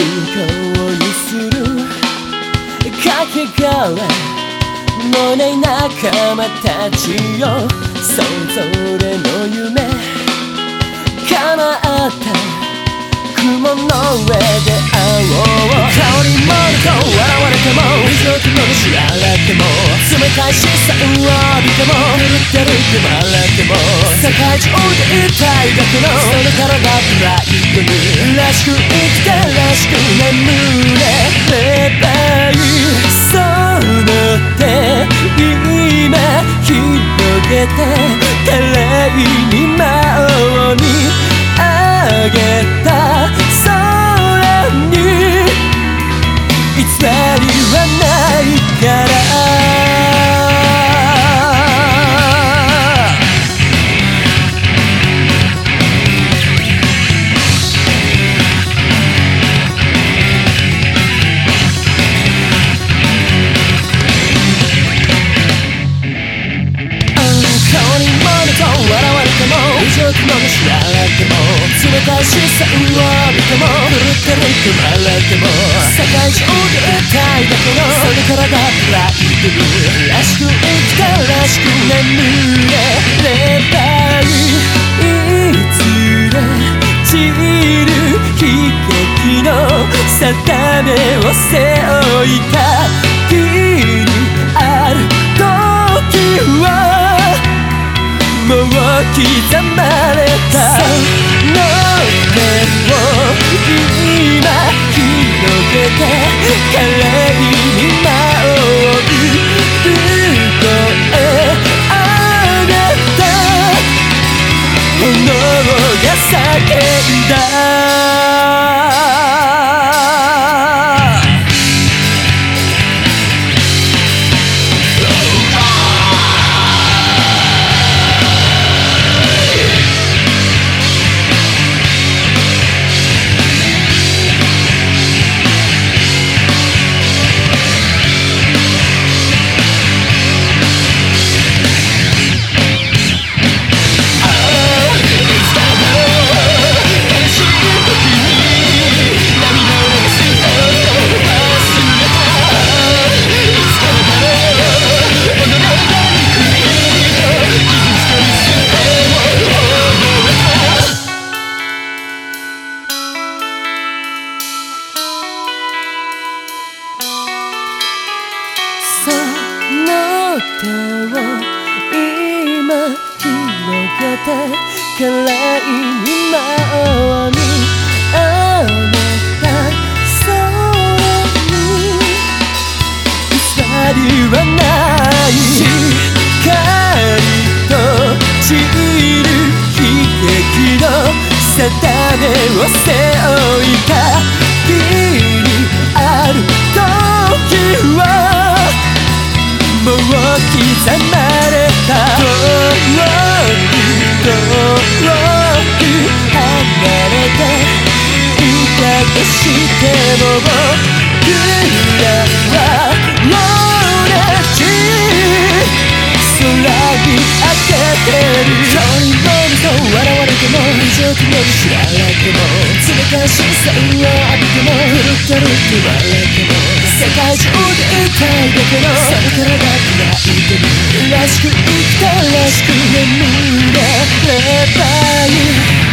にするかけがえのない仲間たちよそれぞれの夢か叶った雲の上で会おう香りもると笑われても水の気持ち洗っても冷たい視線を浴びても狂ってるって笑っても世界中で痛いだけのその体ブライらしく生きてらしく眠れればいいそうだって今広げて視線を浴びても狂ってるって笑っても世界中で痛いだけのそれからだプライドにらしく生きたらしく眠れればいいいつで散る悲劇の定めを背負いたきにある時はもう刻まれた。その今広げて華麗に舞う向こえあなた炎が叫んだを今広げて華麗に魔にあげた空に鎖はない光と散る悲劇の定めを背負いた刻まれた遠く遠く離れていたとしても僕らは同じ空に当ててる遠いのみと笑われても異常気の知られても冷たい視線を浴びても狂ってるって笑っても世界中で歌いだけのそれからだけ泣いてるらしく生きたらしく眠れればいい